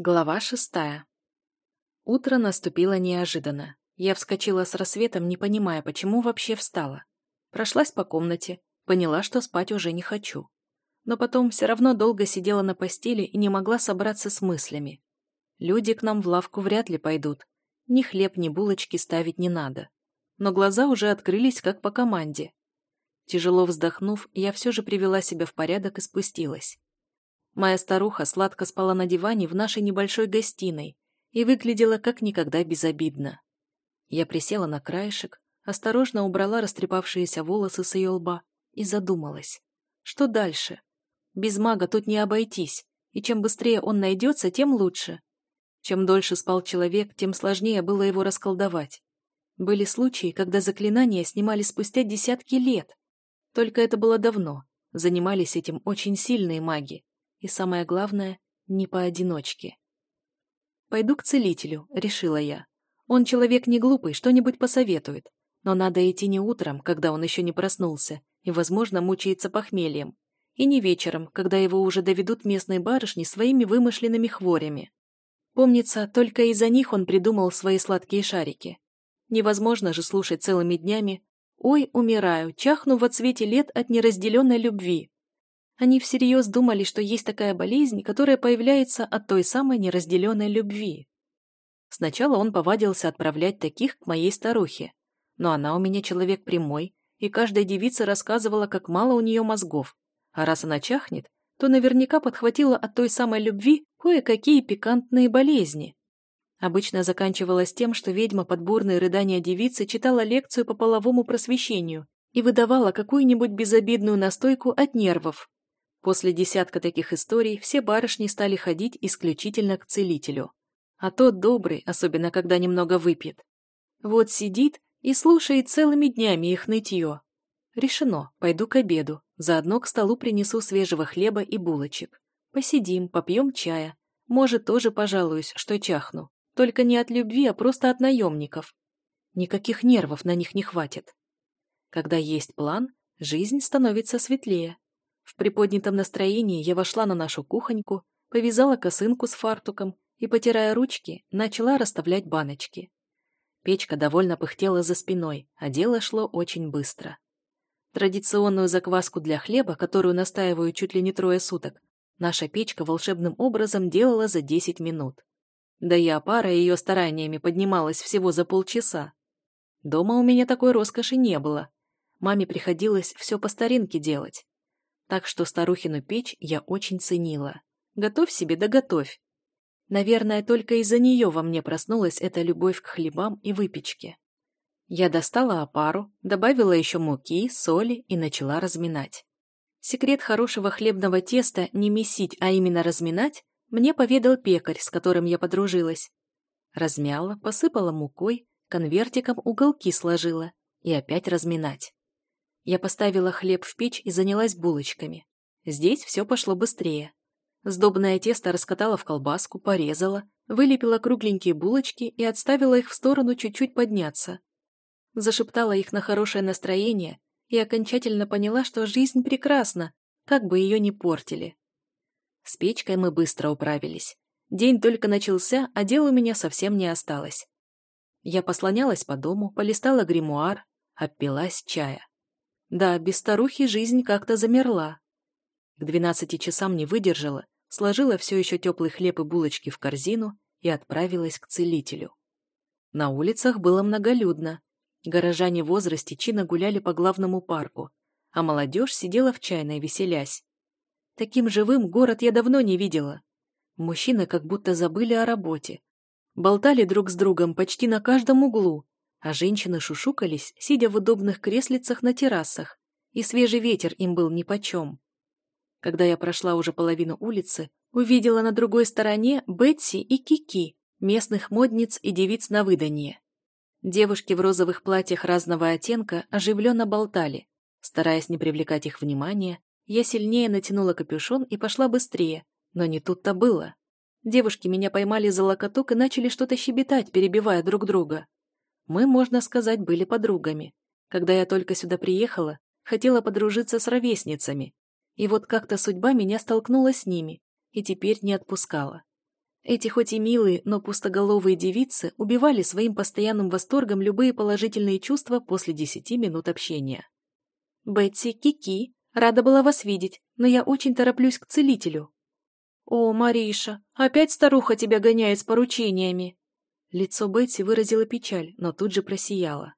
Глава шестая. Утро наступило неожиданно. Я вскочила с рассветом, не понимая, почему вообще встала. Прошлась по комнате, поняла, что спать уже не хочу. Но потом все равно долго сидела на постели и не могла собраться с мыслями. Люди к нам в лавку вряд ли пойдут. Ни хлеб, ни булочки ставить не надо. Но глаза уже открылись, как по команде. Тяжело вздохнув, я все же привела себя в порядок и спустилась. Моя старуха сладко спала на диване в нашей небольшой гостиной и выглядела как никогда безобидно. Я присела на краешек, осторожно убрала растрепавшиеся волосы с ее лба и задумалась. Что дальше? Без мага тут не обойтись, и чем быстрее он найдется, тем лучше. Чем дольше спал человек, тем сложнее было его расколдовать. Были случаи, когда заклинания снимали спустя десятки лет. Только это было давно. Занимались этим очень сильные маги. И самое главное, не поодиночке. «Пойду к целителю», — решила я. «Он человек не глупый, что-нибудь посоветует. Но надо идти не утром, когда он еще не проснулся, и, возможно, мучается похмельем, и не вечером, когда его уже доведут местные барышни своими вымышленными хворями. Помнится, только из-за них он придумал свои сладкие шарики. Невозможно же слушать целыми днями «Ой, умираю, чахну во цвете лет от неразделенной любви». Они всерьез думали, что есть такая болезнь, которая появляется от той самой неразделенной любви. Сначала он повадился отправлять таких к моей старухе. Но она у меня человек прямой, и каждая девица рассказывала, как мало у нее мозгов. А раз она чахнет, то наверняка подхватила от той самой любви кое-какие пикантные болезни. Обычно заканчивалось тем, что ведьма под бурные рыдания девицы читала лекцию по половому просвещению и выдавала какую-нибудь безобидную настойку от нервов, После десятка таких историй все барышни стали ходить исключительно к целителю. А тот добрый, особенно когда немного выпьет. Вот сидит и слушает целыми днями их нытье. Решено, пойду к обеду, заодно к столу принесу свежего хлеба и булочек. Посидим, попьем чая. Может, тоже пожалуюсь, что чахну. Только не от любви, а просто от наемников. Никаких нервов на них не хватит. Когда есть план, жизнь становится светлее. В приподнятом настроении я вошла на нашу кухоньку, повязала косынку с фартуком и, потирая ручки, начала расставлять баночки. Печка довольно пыхтела за спиной, а дело шло очень быстро. Традиционную закваску для хлеба, которую настаиваю чуть ли не трое суток, наша печка волшебным образом делала за 10 минут. Да и опара ее стараниями поднималась всего за полчаса. Дома у меня такой роскоши не было. Маме приходилось все по старинке делать. Так что старухину печь я очень ценила. Готовь себе да готовь. Наверное, только из-за нее во мне проснулась эта любовь к хлебам и выпечке. Я достала опару, добавила еще муки, соли и начала разминать. Секрет хорошего хлебного теста не месить, а именно разминать, мне поведал пекарь, с которым я подружилась. Размяла, посыпала мукой, конвертиком уголки сложила и опять разминать. Я поставила хлеб в печь и занялась булочками. Здесь все пошло быстрее. Сдобное тесто раскатала в колбаску, порезала, вылепила кругленькие булочки и отставила их в сторону чуть-чуть подняться. Зашептала их на хорошее настроение и окончательно поняла, что жизнь прекрасна, как бы ее ни портили. С печкой мы быстро управились. День только начался, а дел у меня совсем не осталось. Я послонялась по дому, полистала гримуар, обпилась чая. Да, без старухи жизнь как-то замерла. К двенадцати часам не выдержала, сложила все еще теплый хлеб и булочки в корзину и отправилась к целителю. На улицах было многолюдно. Горожане в возрасте чинно гуляли по главному парку, а молодежь сидела в чайной, веселясь. Таким живым город я давно не видела. Мужчины как будто забыли о работе. Болтали друг с другом почти на каждом углу, а женщины шушукались, сидя в удобных креслицах на террасах, и свежий ветер им был нипочем. Когда я прошла уже половину улицы, увидела на другой стороне Бетси и Кики, местных модниц и девиц на выданье. Девушки в розовых платьях разного оттенка оживленно болтали. Стараясь не привлекать их внимания, я сильнее натянула капюшон и пошла быстрее, но не тут-то было. Девушки меня поймали за локоток и начали что-то щебетать, перебивая друг друга. Мы, можно сказать, были подругами. Когда я только сюда приехала, хотела подружиться с ровесницами. И вот как-то судьба меня столкнула с ними, и теперь не отпускала. Эти хоть и милые, но пустоголовые девицы убивали своим постоянным восторгом любые положительные чувства после десяти минут общения. «Бетси, Кики, рада была вас видеть, но я очень тороплюсь к целителю». «О, Мариша, опять старуха тебя гоняет с поручениями!» Лицо Бетси выразило печаль, но тут же просияло.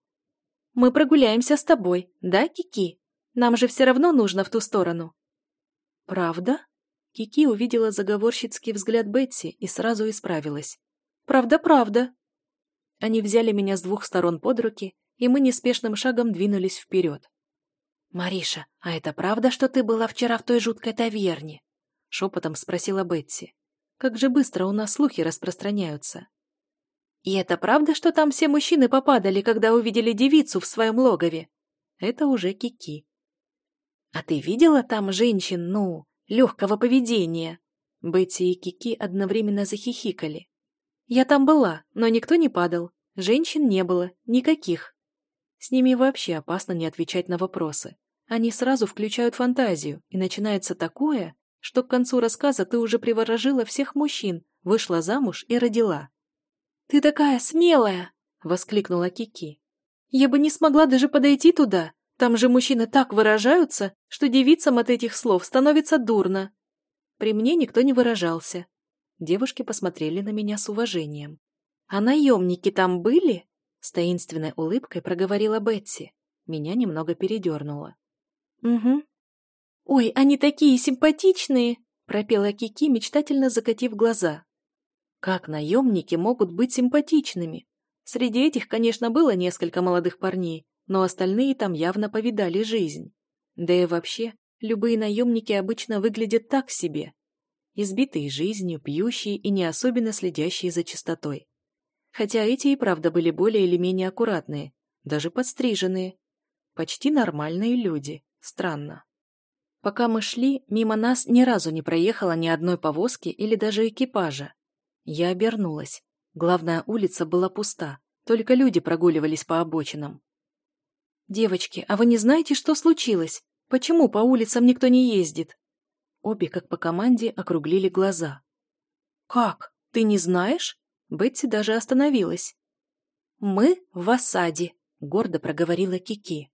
«Мы прогуляемся с тобой, да, Кики? Нам же все равно нужно в ту сторону». «Правда?» Кики увидела заговорщицкий взгляд Бетси и сразу исправилась. «Правда-правда». Они взяли меня с двух сторон под руки, и мы неспешным шагом двинулись вперед. «Мариша, а это правда, что ты была вчера в той жуткой таверне?» Шепотом спросила Бетси. «Как же быстро у нас слухи распространяются». «И это правда, что там все мужчины попадали, когда увидели девицу в своем логове?» Это уже Кики. «А ты видела там женщин, ну, легкого поведения?» Бетти и Кики одновременно захихикали. «Я там была, но никто не падал. Женщин не было, никаких». С ними вообще опасно не отвечать на вопросы. Они сразу включают фантазию, и начинается такое, что к концу рассказа ты уже приворожила всех мужчин, вышла замуж и родила. «Ты такая смелая!» — воскликнула Кики. «Я бы не смогла даже подойти туда. Там же мужчины так выражаются, что девицам от этих слов становится дурно». При мне никто не выражался. Девушки посмотрели на меня с уважением. «А наемники там были?» С таинственной улыбкой проговорила Бетси. Меня немного передернуло. «Угу». «Ой, они такие симпатичные!» пропела Кики, мечтательно закатив глаза. Как наемники могут быть симпатичными? Среди этих, конечно, было несколько молодых парней, но остальные там явно повидали жизнь. Да и вообще, любые наемники обычно выглядят так себе. Избитые жизнью, пьющие и не особенно следящие за чистотой. Хотя эти и правда были более или менее аккуратные, даже подстриженные. Почти нормальные люди. Странно. Пока мы шли, мимо нас ни разу не проехала ни одной повозки или даже экипажа. Я обернулась. Главная улица была пуста, только люди прогуливались по обочинам. «Девочки, а вы не знаете, что случилось? Почему по улицам никто не ездит?» Обе, как по команде, округлили глаза. «Как? Ты не знаешь?» Бетси даже остановилась. «Мы в осаде», — гордо проговорила Кики.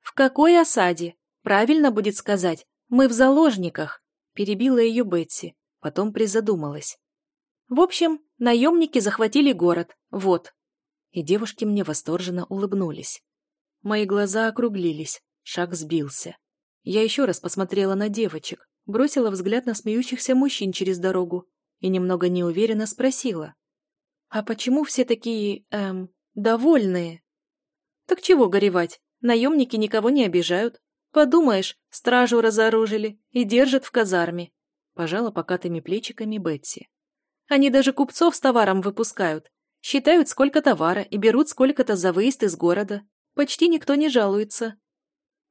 «В какой осаде? Правильно будет сказать, мы в заложниках», — перебила ее Бетси, потом призадумалась. В общем, наемники захватили город, вот. И девушки мне восторженно улыбнулись. Мои глаза округлились, шаг сбился. Я еще раз посмотрела на девочек, бросила взгляд на смеющихся мужчин через дорогу и немного неуверенно спросила. «А почему все такие, эм, довольные?» «Так чего горевать? Наемники никого не обижают. Подумаешь, стражу разоружили и держат в казарме», пожала покатыми плечиками Бетси. Они даже купцов с товаром выпускают. Считают, сколько товара, и берут сколько-то за выезд из города. Почти никто не жалуется.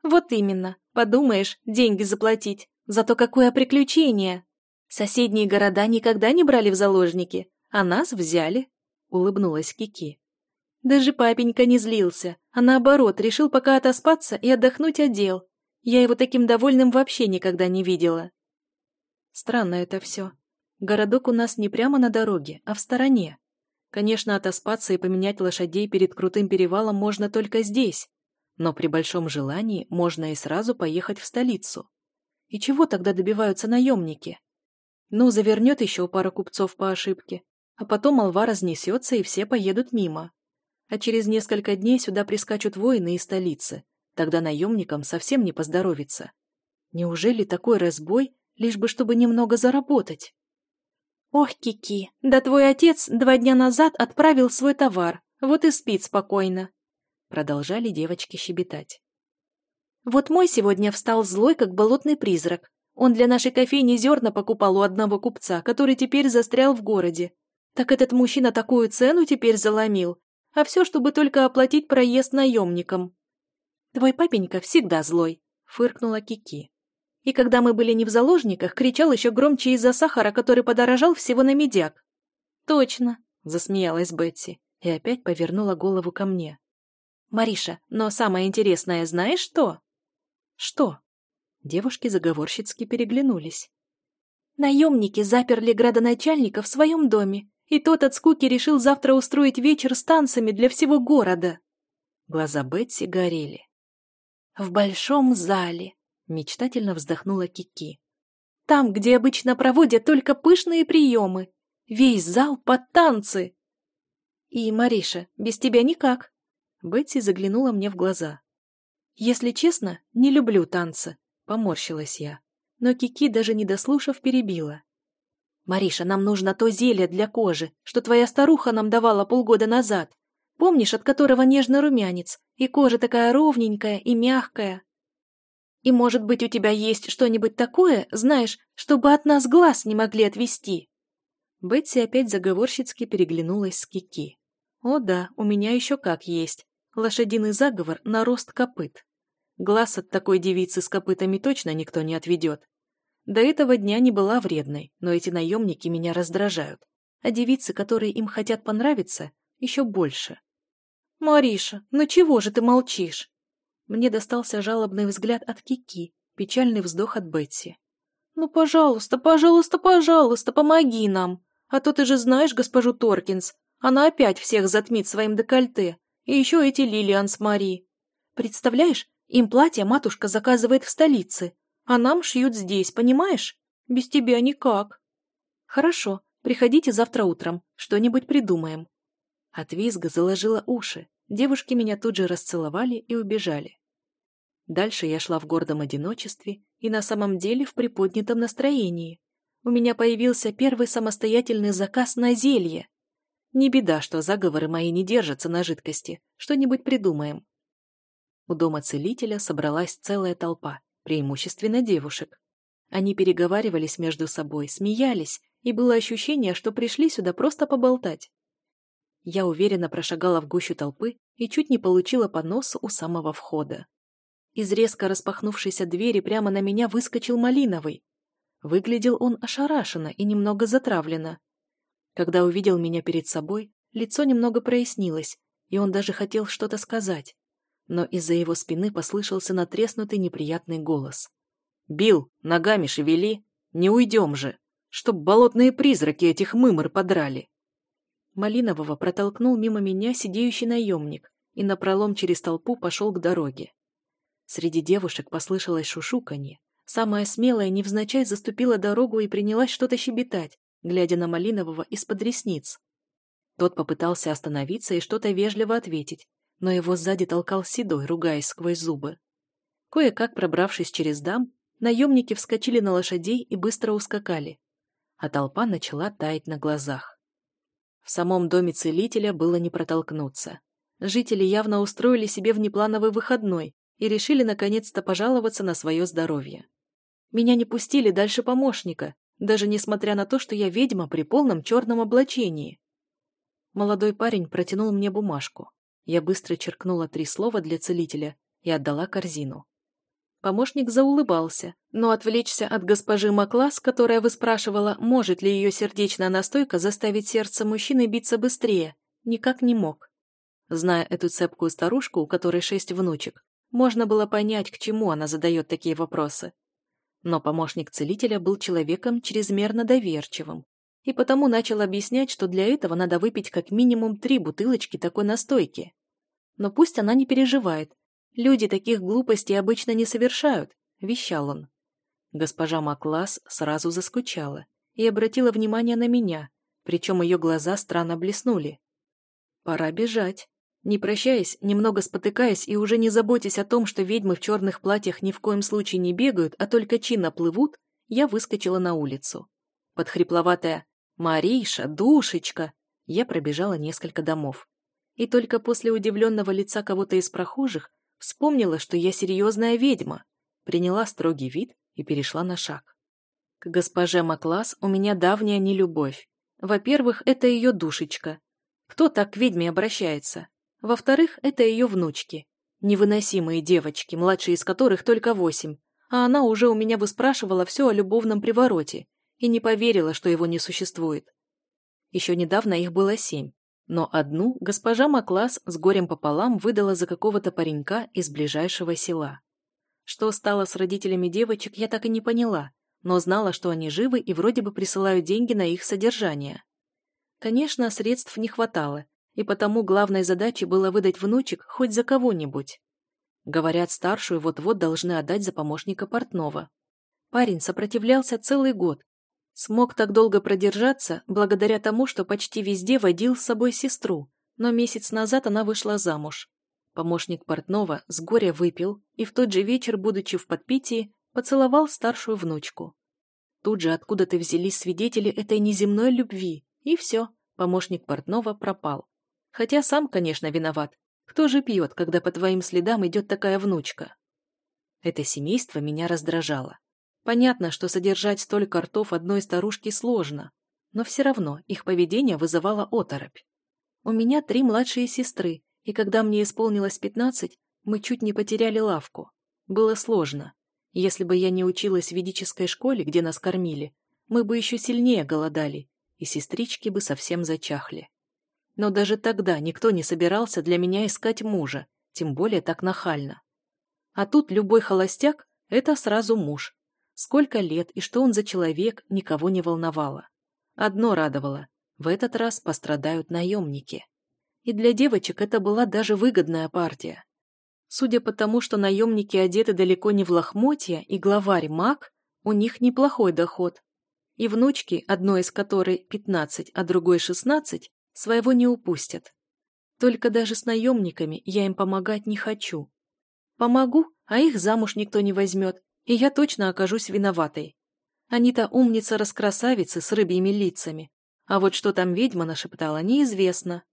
Вот именно. Подумаешь, деньги заплатить. Зато какое приключение! Соседние города никогда не брали в заложники, а нас взяли. Улыбнулась Кики. Даже папенька не злился, а наоборот, решил пока отоспаться и отдохнуть от дел. Я его таким довольным вообще никогда не видела. Странно это все. Городок у нас не прямо на дороге, а в стороне. Конечно, отоспаться и поменять лошадей перед крутым перевалом можно только здесь, но при большом желании можно и сразу поехать в столицу. И чего тогда добиваются наемники? Ну, завернет еще пара купцов по ошибке, а потом молва разнесется, и все поедут мимо. А через несколько дней сюда прискачут воины из столицы. Тогда наемникам совсем не поздоровится. Неужели такой разбой, лишь бы чтобы немного заработать? «Ох, Кики, да твой отец два дня назад отправил свой товар, вот и спит спокойно», продолжали девочки щебетать. «Вот мой сегодня встал злой, как болотный призрак. Он для нашей кофейни зерна покупал у одного купца, который теперь застрял в городе. Так этот мужчина такую цену теперь заломил, а все, чтобы только оплатить проезд наемникам». «Твой папенька всегда злой», — фыркнула Кики. И когда мы были не в заложниках, кричал еще громче из-за сахара, который подорожал всего на медяк. «Точно», — засмеялась Бетси и опять повернула голову ко мне. «Мариша, но самое интересное знаешь что?» «Что?» Девушки заговорщицки переглянулись. Наемники заперли градоначальника в своем доме, и тот от скуки решил завтра устроить вечер с танцами для всего города. Глаза Бетси горели. В большом зале, мечтательно вздохнула Кики. Там, где обычно проводят только пышные приемы. Весь зал под танцы. И, Мариша, без тебя никак. Бетси заглянула мне в глаза. Если честно, не люблю танцы, поморщилась я. Но Кики, даже не дослушав, перебила. «Мариша, нам нужно то зелье для кожи, что твоя старуха нам давала полгода назад. Помнишь, от которого нежный румянец, и кожа такая ровненькая и мягкая? И, может быть, у тебя есть что-нибудь такое, знаешь, чтобы от нас глаз не могли отвести?» Бетси опять заговорщицки переглянулась с Кики. «О да, у меня еще как есть. Лошадиный заговор на рост копыт. Глаз от такой девицы с копытами точно никто не отведет. До этого дня не была вредной, но эти наемники меня раздражают. А девицы, которые им хотят понравиться, еще больше. «Мариша, ну чего же ты молчишь?» Мне достался жалобный взгляд от Кики, печальный вздох от Бетси. «Ну, пожалуйста, пожалуйста, пожалуйста, помоги нам. А то ты же знаешь госпожу Торкинс. Она опять всех затмит своим декольте. И еще эти Лилиан с Мари. Представляешь, им платье матушка заказывает в столице, а нам шьют здесь, понимаешь? Без тебя никак». «Хорошо, приходите завтра утром, что-нибудь придумаем». От визга заложила уши. Девушки меня тут же расцеловали и убежали. Дальше я шла в гордом одиночестве и на самом деле в приподнятом настроении. У меня появился первый самостоятельный заказ на зелье. Не беда, что заговоры мои не держатся на жидкости. Что-нибудь придумаем. У дома целителя собралась целая толпа, преимущественно девушек. Они переговаривались между собой, смеялись, и было ощущение, что пришли сюда просто поболтать. Я уверенно прошагала в гущу толпы и чуть не получила по носу у самого входа. Из резко распахнувшейся двери прямо на меня выскочил Малиновый. Выглядел он ошарашенно и немного затравленно. Когда увидел меня перед собой, лицо немного прояснилось, и он даже хотел что-то сказать. Но из-за его спины послышался натреснутый неприятный голос. «Бил, ногами шевели! Не уйдем же! Чтоб болотные призраки этих мымор подрали!» Малинового протолкнул мимо меня сидеющий наемник и напролом через толпу пошел к дороге. Среди девушек послышалось шушуканье. Самая смелая невзначай заступила дорогу и принялась что-то щебетать, глядя на Малинового из-под ресниц. Тот попытался остановиться и что-то вежливо ответить, но его сзади толкал Седой, ругаясь сквозь зубы. Кое-как пробравшись через дам, наемники вскочили на лошадей и быстро ускакали, а толпа начала таять на глазах. В самом доме целителя было не протолкнуться. Жители явно устроили себе внеплановый выходной и решили наконец-то пожаловаться на свое здоровье. Меня не пустили дальше помощника, даже несмотря на то, что я ведьма при полном черном облачении. Молодой парень протянул мне бумажку. Я быстро черкнула три слова для целителя и отдала корзину. Помощник заулыбался, но отвлечься от госпожи Маклас, которая выспрашивала, может ли ее сердечная настойка заставить сердце мужчины биться быстрее, никак не мог. Зная эту цепкую старушку, у которой шесть внучек, можно было понять, к чему она задает такие вопросы. Но помощник целителя был человеком чрезмерно доверчивым, и потому начал объяснять, что для этого надо выпить как минимум три бутылочки такой настойки. Но пусть она не переживает, Люди таких глупостей обычно не совершают, вещал он. Госпожа Маклас сразу заскучала и обратила внимание на меня, причем ее глаза странно блеснули. Пора бежать. Не прощаясь, немного спотыкаясь и уже не заботясь о том, что ведьмы в черных платьях ни в коем случае не бегают, а только чинно плывут, я выскочила на улицу. Под хрипловатое «Мариша, душечка!» я пробежала несколько домов. И только после удивленного лица кого-то из прохожих Вспомнила, что я серьезная ведьма, приняла строгий вид и перешла на шаг. К госпоже Маклас у меня давняя нелюбовь. Во-первых, это ее душечка. Кто так к ведьме обращается? Во-вторых, это ее внучки. Невыносимые девочки, младшие из которых только восемь, а она уже у меня выспрашивала все о любовном привороте и не поверила, что его не существует. Еще недавно их было семь, но одну госпожа Маклас с горем пополам выдала за какого-то паренька из ближайшего села. Что стало с родителями девочек, я так и не поняла, но знала, что они живы и вроде бы присылают деньги на их содержание. Конечно, средств не хватало, и потому главной задачей было выдать внучек хоть за кого-нибудь. Говорят, старшую вот-вот должны отдать за помощника портного. Парень сопротивлялся целый год. Смог так долго продержаться благодаря тому, что почти везде водил с собой сестру, но месяц назад она вышла замуж. Помощник портного с горя выпил и в тот же вечер, будучи в подпитии, поцеловал старшую внучку. Тут же откуда-то взялись свидетели этой неземной любви, и все, помощник портного пропал. Хотя сам, конечно, виноват. Кто же пьет, когда по твоим следам идет такая внучка? Это семейство меня раздражало. Понятно, что содержать столько ртов одной старушки сложно, но все равно их поведение вызывало оторопь. У меня три младшие сестры, и когда мне исполнилось пятнадцать, мы чуть не потеряли лавку. Было сложно. Если бы я не училась в ведической школе, где нас кормили, мы бы еще сильнее голодали, и сестрички бы совсем зачахли. Но даже тогда никто не собирался для меня искать мужа, тем более так нахально. А тут любой холостяк – это сразу муж. Сколько лет и что он за человек, никого не волновало. Одно радовало – в этот раз пострадают наемники. И для девочек это была даже выгодная партия. Судя по тому, что наемники одеты далеко не в лохмотья и главарь маг, у них неплохой доход. И внучки, одной из которой 15, а другой 16, своего не упустят. Только даже с наемниками я им помогать не хочу. Помогу, а их замуж никто не возьмет, и я точно окажусь виноватой. Они-то умница-раскрасавицы с рыбьими лицами, а вот что там ведьма нашептала, неизвестно.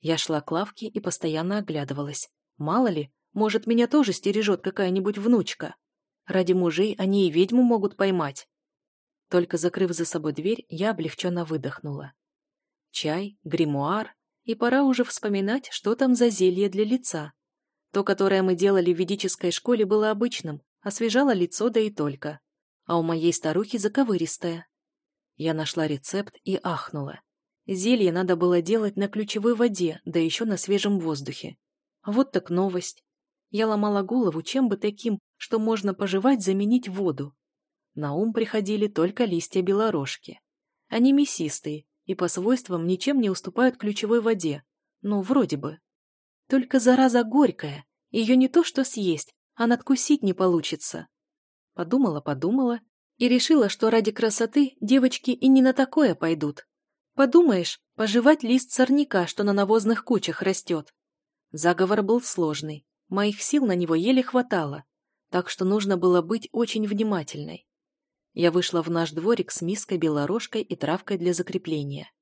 Я шла к лавке и постоянно оглядывалась. Мало ли, может, меня тоже стережет какая-нибудь внучка. Ради мужей они и ведьму могут поймать. Только закрыв за собой дверь, я облегченно выдохнула. Чай, гримуар, и пора уже вспоминать, что там за зелье для лица. То, которое мы делали в ведической школе, было обычным, освежало лицо да и только. А у моей старухи заковыристое. Я нашла рецепт и ахнула. Зелье надо было делать на ключевой воде, да еще на свежем воздухе. Вот так новость. Я ломала голову, чем бы таким, что можно пожевать, заменить воду. На ум приходили только листья белорожки. Они мясистые и по свойствам ничем не уступают ключевой воде. Ну, вроде бы. Только зараза горькая, ее не то что съесть, а надкусить не получится. Подумала-подумала и решила, что ради красоты девочки и не на такое пойдут. Подумаешь, пожевать лист сорняка, что на навозных кучах растет. Заговор был сложный, моих сил на него еле хватало, так что нужно было быть очень внимательной. Я вышла в наш дворик с миской, белорожкой и травкой для закрепления.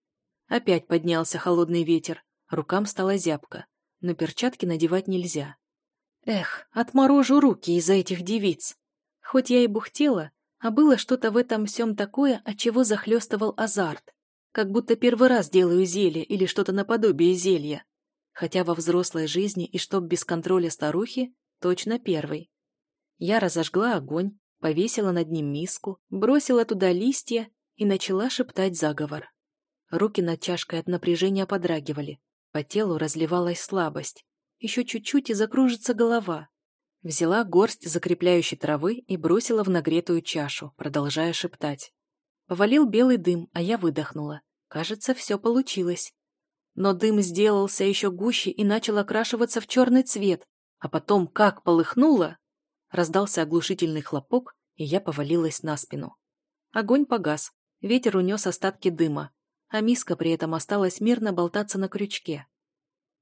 Опять поднялся холодный ветер, рукам стала зябко, но перчатки надевать нельзя. Эх, отморожу руки из-за этих девиц. Хоть я и бухтела, а было что-то в этом всем такое, от чего захлестывал азарт. Как будто первый раз делаю зелье или что-то наподобие зелья хотя во взрослой жизни и чтоб без контроля старухи, точно первый. Я разожгла огонь, повесила над ним миску, бросила туда листья и начала шептать заговор. Руки над чашкой от напряжения подрагивали, по телу разливалась слабость. Еще чуть-чуть и закружится голова. Взяла горсть закрепляющей травы и бросила в нагретую чашу, продолжая шептать. Повалил белый дым, а я выдохнула. Кажется, все получилось. Но дым сделался еще гуще и начал окрашиваться в черный цвет, а потом как полыхнуло! Раздался оглушительный хлопок, и я повалилась на спину. Огонь погас, ветер унес остатки дыма, а миска при этом осталась мирно болтаться на крючке.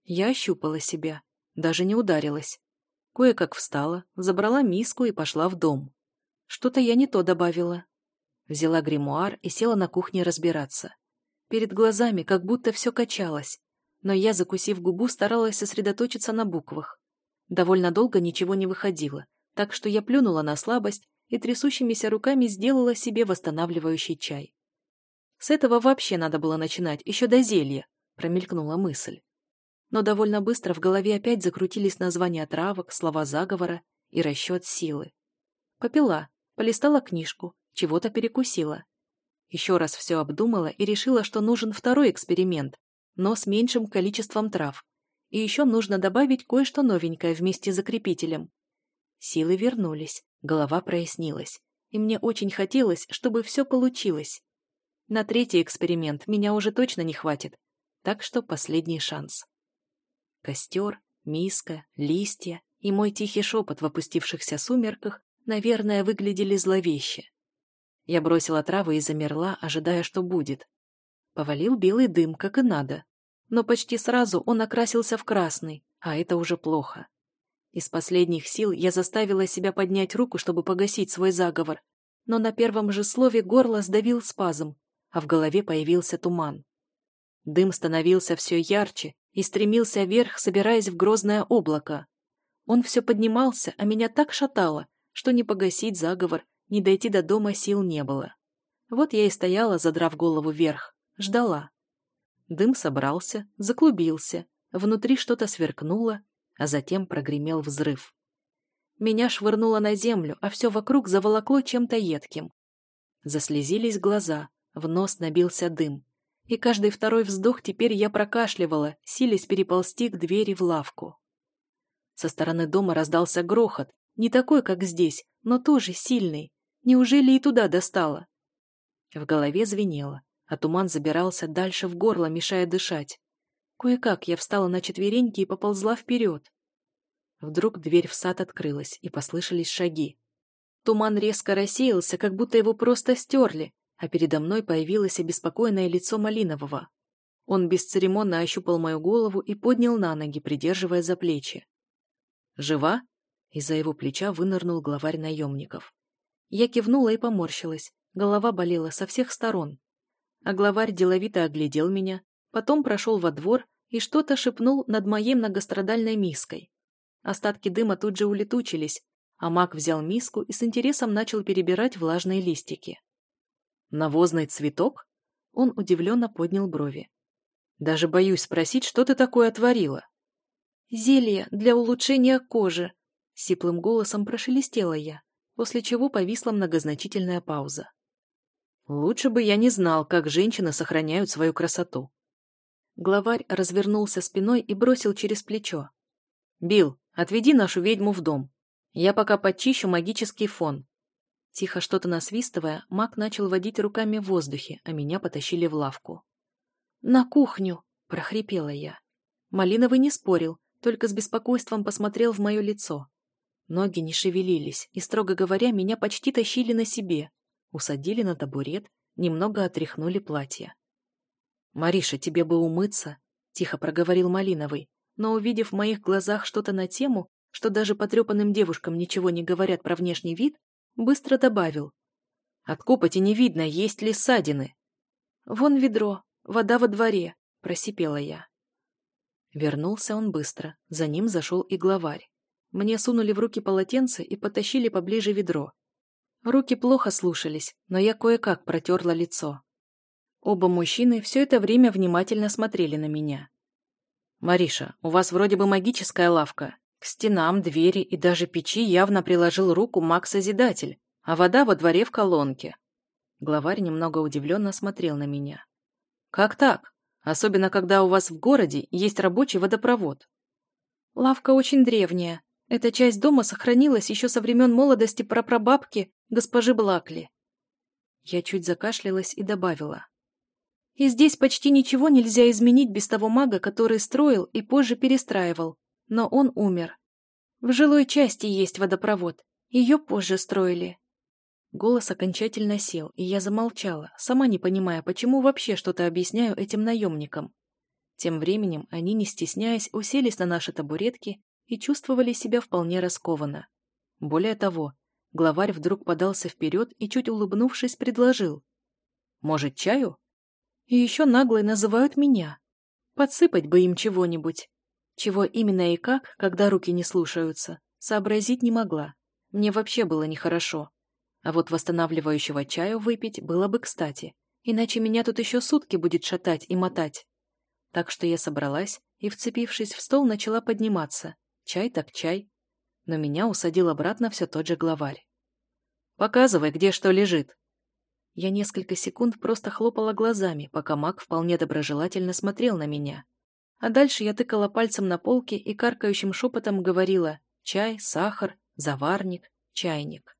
Я ощупала себя, даже не ударилась. Кое-как встала, забрала миску и пошла в дом. Что-то я не то добавила. Взяла гримуар и села на кухне разбираться. Перед глазами как будто все качалось, но я, закусив губу, старалась сосредоточиться на буквах. Довольно долго ничего не выходило, так что я плюнула на слабость и трясущимися руками сделала себе восстанавливающий чай. С этого вообще надо было начинать, еще до зелья, промелькнула мысль. Но довольно быстро в голове опять закрутились названия травок, слова заговора и расчет силы. Попила, полистала книжку, чего-то перекусила. Еще раз все обдумала и решила, что нужен второй эксперимент, но с меньшим количеством трав. И еще нужно добавить кое-что новенькое вместе с закрепителем. Силы вернулись, голова прояснилась. и мне очень хотелось, чтобы все получилось. На третий эксперимент меня уже точно не хватит, так что последний шанс. Костер, миска, листья и мой тихий шепот в опустившихся сумерках, наверное, выглядели зловеще. Я бросила травы и замерла, ожидая, что будет. Повалил белый дым, как и надо. Но почти сразу он окрасился в красный, а это уже плохо. Из последних сил я заставила себя поднять руку, чтобы погасить свой заговор, но на первом же слове горло сдавил спазм, а в голове появился туман. Дым становился все ярче и стремился вверх, собираясь в грозное облако. Он все поднимался, а меня так шатало, что не погасить заговор, не дойти до дома сил не было. Вот я и стояла, задрав голову вверх, ждала. Дым собрался, заклубился, внутри что-то сверкнуло, а затем прогремел взрыв. Меня швырнуло на землю, а все вокруг заволокло чем-то едким. Заслезились глаза, в нос набился дым. И каждый второй вздох теперь я прокашливала, силясь переползти к двери в лавку. Со стороны дома раздался грохот, не такой, как здесь, но тоже сильный. Неужели и туда достало? В голове звенело, а туман забирался дальше в горло, мешая дышать. Кое-как я встала на четвереньки и поползла вперед. Вдруг дверь в сад открылась, и послышались шаги. Туман резко рассеялся, как будто его просто стерли, а передо мной появилось обеспокоенное лицо Малинового. Он бесцеремонно ощупал мою голову и поднял на ноги, придерживая за плечи. «Жива?» Из-за его плеча вынырнул главарь наемников. Я кивнула и поморщилась. Голова болела со всех сторон. А главарь деловито оглядел меня, потом прошел во двор и что-то шепнул над моей многострадальной миской. Остатки дыма тут же улетучились, а маг взял миску и с интересом начал перебирать влажные листики. «Навозный цветок?» Он удивленно поднял брови. «Даже боюсь спросить, что ты такое отворила?» «Зелье для улучшения кожи», — сиплым голосом прошелестела я, после чего повисла многозначительная пауза. «Лучше бы я не знал, как женщины сохраняют свою красоту», Главарь развернулся спиной и бросил через плечо. «Билл, отведи нашу ведьму в дом. Я пока почищу магический фон». Тихо что-то насвистывая, маг начал водить руками в воздухе, а меня потащили в лавку. «На кухню!» – прохрипела я. Малиновый не спорил, только с беспокойством посмотрел в мое лицо. Ноги не шевелились, и, строго говоря, меня почти тащили на себе. Усадили на табурет, немного отряхнули платье. «Мариша, тебе бы умыться», — тихо проговорил Малиновый, но, увидев в моих глазах что-то на тему, что даже потрепанным девушкам ничего не говорят про внешний вид, быстро добавил. «От копоти не видно, есть ли ссадины». «Вон ведро, вода во дворе», — просипела я. Вернулся он быстро, за ним зашел и главарь. Мне сунули в руки полотенце и потащили поближе ведро. Руки плохо слушались, но я кое-как протерла лицо. Оба мужчины все это время внимательно смотрели на меня. «Мариша, у вас вроде бы магическая лавка. К стенам, двери и даже печи явно приложил руку маг-созидатель, а вода во дворе в колонке». Главарь немного удивленно смотрел на меня. «Как так? Особенно, когда у вас в городе есть рабочий водопровод». «Лавка очень древняя. Эта часть дома сохранилась еще со времен молодости прапрабабки госпожи Блакли». Я чуть закашлялась и добавила. И здесь почти ничего нельзя изменить без того мага, который строил и позже перестраивал. Но он умер. В жилой части есть водопровод. Ее позже строили. Голос окончательно сел, и я замолчала, сама не понимая, почему вообще что-то объясняю этим наемникам. Тем временем они, не стесняясь, уселись на наши табуретки и чувствовали себя вполне раскованно. Более того, главарь вдруг подался вперед и, чуть улыбнувшись, предложил. «Может, чаю?» И еще наглые называют меня. Подсыпать бы им чего-нибудь. Чего именно и как, когда руки не слушаются, сообразить не могла. Мне вообще было нехорошо. А вот восстанавливающего чаю выпить было бы кстати, иначе меня тут еще сутки будет шатать и мотать. Так что я собралась и, вцепившись в стол, начала подниматься. Чай так чай. Но меня усадил обратно все тот же главарь. «Показывай, где что лежит», я несколько секунд просто хлопала глазами, пока маг вполне доброжелательно смотрел на меня. А дальше я тыкала пальцем на полке и каркающим шепотом говорила «чай, сахар, заварник, чайник».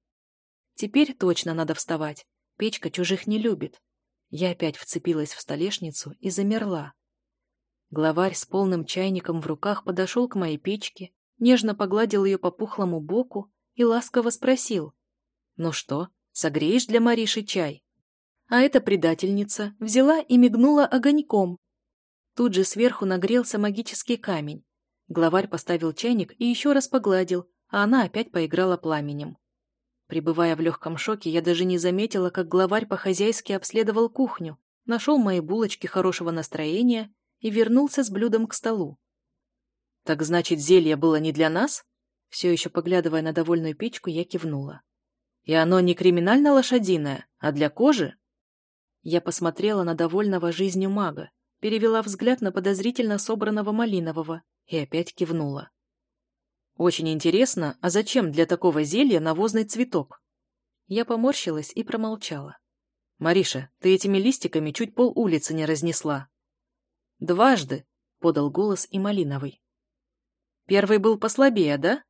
Теперь точно надо вставать. Печка чужих не любит. Я опять вцепилась в столешницу и замерла. Главарь с полным чайником в руках подошел к моей печке, нежно погладил ее по пухлому боку и ласково спросил. «Ну что, согреешь для Мариши чай?» А эта предательница взяла и мигнула огоньком. Тут же сверху нагрелся магический камень. Главарь поставил чайник и еще раз погладил, а она опять поиграла пламенем. Пребывая в легком шоке, я даже не заметила, как главарь по-хозяйски обследовал кухню, нашел мои булочки хорошего настроения и вернулся с блюдом к столу. «Так значит, зелье было не для нас?» Все еще поглядывая на довольную печку, я кивнула. «И оно не криминально-лошадиное, а для кожи?» Я посмотрела на довольного жизнью мага, перевела взгляд на подозрительно собранного малинового и опять кивнула. «Очень интересно, а зачем для такого зелья навозный цветок?» Я поморщилась и промолчала. «Мариша, ты этими листиками чуть пол улицы не разнесла». «Дважды», — подал голос и Малиновый. «Первый был послабее, да?»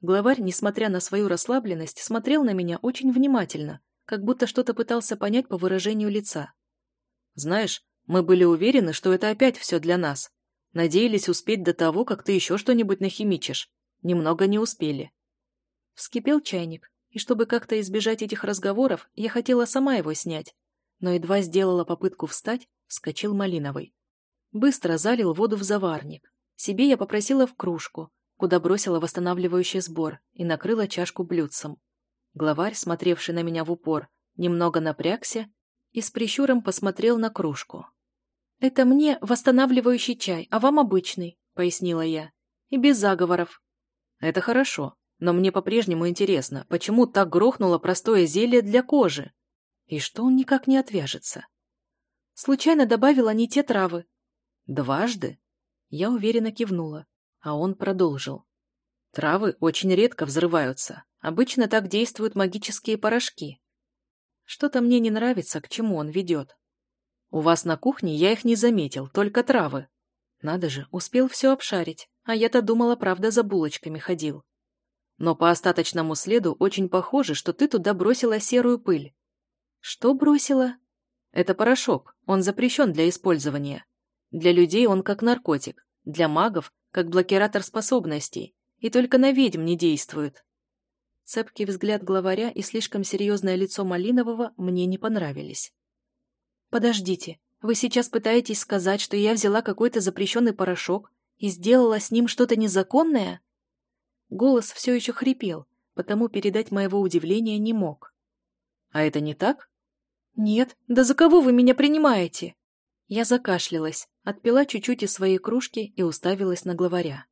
Главарь, несмотря на свою расслабленность, смотрел на меня очень внимательно, как будто что-то пытался понять по выражению лица. «Знаешь, мы были уверены, что это опять все для нас. Надеялись успеть до того, как ты еще что-нибудь нахимичишь. Немного не успели». Вскипел чайник, и чтобы как-то избежать этих разговоров, я хотела сама его снять, но едва сделала попытку встать, вскочил Малиновый. Быстро залил воду в заварник. Себе я попросила в кружку, куда бросила восстанавливающий сбор и накрыла чашку блюдцем. Главарь, смотревший на меня в упор, немного напрягся и с прищуром посмотрел на кружку. «Это мне восстанавливающий чай, а вам обычный», — пояснила я. «И без заговоров». «Это хорошо, но мне по-прежнему интересно, почему так грохнуло простое зелье для кожи? И что он никак не отвяжется?» «Случайно добавила не те травы». «Дважды?» Я уверенно кивнула, а он продолжил. «Травы очень редко взрываются, Обычно так действуют магические порошки. Что-то мне не нравится, к чему он ведет. У вас на кухне я их не заметил, только травы. Надо же, успел все обшарить, а я-то думала, правда, за булочками ходил. Но по остаточному следу очень похоже, что ты туда бросила серую пыль. Что бросила? Это порошок, он запрещен для использования. Для людей он как наркотик, для магов – как блокиратор способностей, и только на ведьм не действует. Цепкий взгляд главаря и слишком серьезное лицо Малинового мне не понравились. «Подождите, вы сейчас пытаетесь сказать, что я взяла какой-то запрещенный порошок и сделала с ним что-то незаконное?» Голос все еще хрипел, потому передать моего удивления не мог. «А это не так?» «Нет, да за кого вы меня принимаете?» Я закашлялась, отпила чуть-чуть из своей кружки и уставилась на главаря.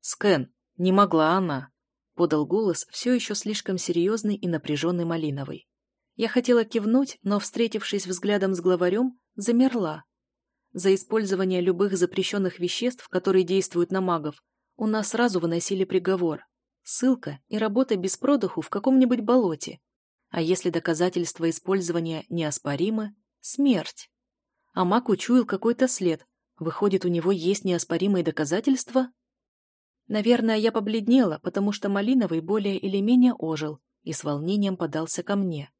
«Скэн, не могла она подал голос все еще слишком серьезный и напряженный Малиновый. Я хотела кивнуть, но, встретившись взглядом с главарем, замерла. За использование любых запрещенных веществ, которые действуют на магов, у нас сразу выносили приговор. Ссылка и работа без продыху в каком-нибудь болоте. А если доказательства использования неоспоримы – смерть. А маг учуял какой-то след. Выходит, у него есть неоспоримые доказательства? Наверное, я побледнела, потому что Малиновый более или менее ожил и с волнением подался ко мне.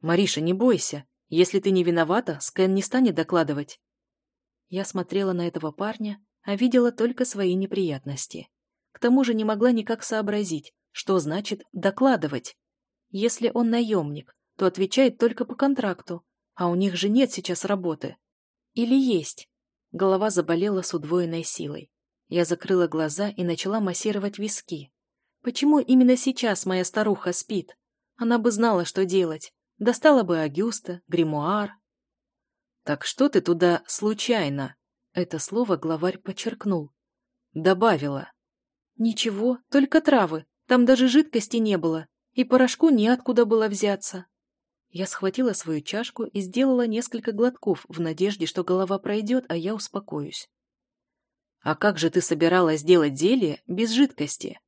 «Мариша, не бойся. Если ты не виновата, Скэн не станет докладывать». Я смотрела на этого парня, а видела только свои неприятности. К тому же не могла никак сообразить, что значит «докладывать». Если он наемник, то отвечает только по контракту, а у них же нет сейчас работы. Или есть. Голова заболела с удвоенной силой. Я закрыла глаза и начала массировать виски. Почему именно сейчас моя старуха спит? Она бы знала, что делать. Достала бы Агюста, гримуар. «Так что ты туда случайно?» Это слово главарь подчеркнул. «Добавила». «Ничего, только травы. Там даже жидкости не было. И порошку неоткуда было взяться». Я схватила свою чашку и сделала несколько глотков в надежде, что голова пройдет, а я успокоюсь. «А как же ты собиралась делать зелье без жидкости?»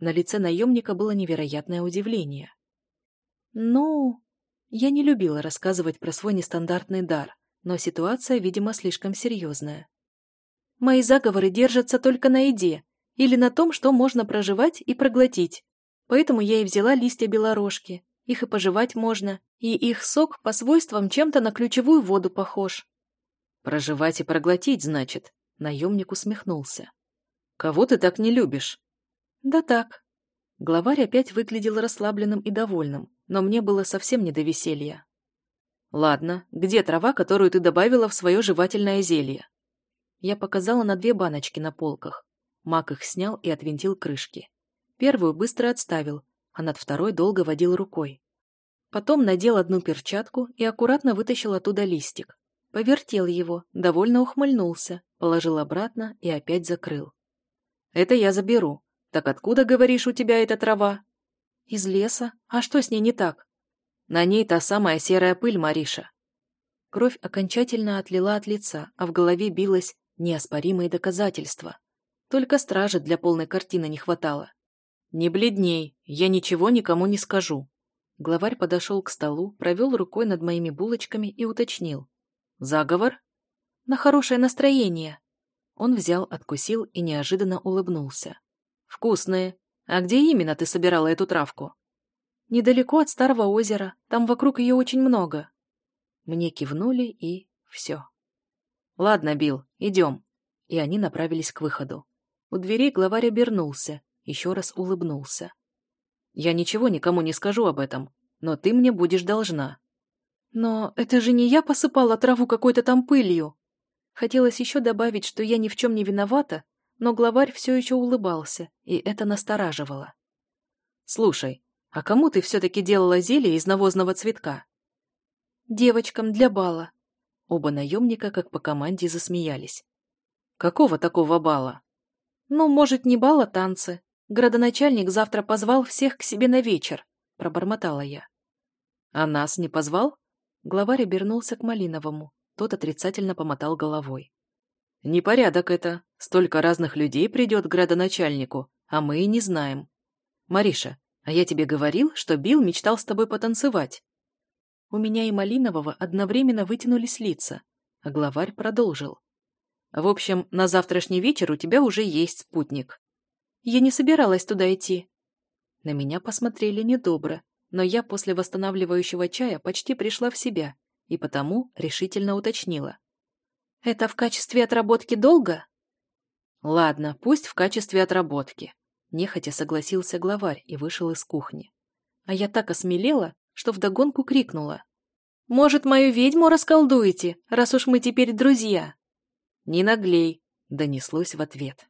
На лице наемника было невероятное удивление. «Ну...» Я не любила рассказывать про свой нестандартный дар, но ситуация, видимо, слишком серьезная. «Мои заговоры держатся только на еде или на том, что можно проживать и проглотить. Поэтому я и взяла листья белорожки. Их и пожевать можно, и их сок по свойствам чем-то на ключевую воду похож. Проживать и проглотить, значит, наемник усмехнулся. Кого ты так не любишь? Да так. Главарь опять выглядел расслабленным и довольным, но мне было совсем не до веселья. Ладно, где трава, которую ты добавила в свое жевательное зелье? Я показала на две баночки на полках. Мак их снял и отвинтил крышки. Первую быстро отставил, а над второй долго водил рукой. Потом надел одну перчатку и аккуратно вытащил оттуда листик. Повертел его, довольно ухмыльнулся, положил обратно и опять закрыл. «Это я заберу. Так откуда, говоришь, у тебя эта трава?» «Из леса. А что с ней не так?» «На ней та самая серая пыль, Мариша». Кровь окончательно отлила от лица, а в голове билось неоспоримые доказательства. Только стражи для полной картины не хватало. «Не бледней, я ничего никому не скажу». Главарь подошел к столу, провел рукой над моими булочками и уточнил. «Заговор?» «На хорошее настроение». Он взял, откусил и неожиданно улыбнулся. «Вкусные. А где именно ты собирала эту травку?» «Недалеко от Старого озера. Там вокруг ее очень много». Мне кивнули и... все. «Ладно, Билл, идем». И они направились к выходу. У дверей главарь обернулся, еще раз улыбнулся. «Я ничего никому не скажу об этом, но ты мне будешь должна». «Но это же не я посыпала траву какой-то там пылью!» Хотелось еще добавить, что я ни в чем не виновата, но главарь все еще улыбался, и это настораживало. «Слушай, а кому ты все-таки делала зелье из навозного цветка?» «Девочкам для бала». Оба наемника, как по команде, засмеялись. «Какого такого бала?» «Ну, может, не бал, а танцы. Градоначальник завтра позвал всех к себе на вечер», — пробормотала я. «А нас не позвал?» Главарь обернулся к Малиновому. Тот отрицательно помотал головой. «Непорядок это. Столько разных людей придет к градоначальнику, а мы и не знаем. Мариша, а я тебе говорил, что Билл мечтал с тобой потанцевать?» У меня и Малинового одновременно вытянулись лица, а главарь продолжил. В общем, на завтрашний вечер у тебя уже есть спутник. Я не собиралась туда идти. На меня посмотрели недобро, но я после восстанавливающего чая почти пришла в себя и потому решительно уточнила. «Это в качестве отработки долга?» «Ладно, пусть в качестве отработки», – нехотя согласился главарь и вышел из кухни. А я так осмелела, что вдогонку крикнула. «Может, мою ведьму расколдуете, раз уж мы теперь друзья?» «Не наглей», — донеслось в ответ.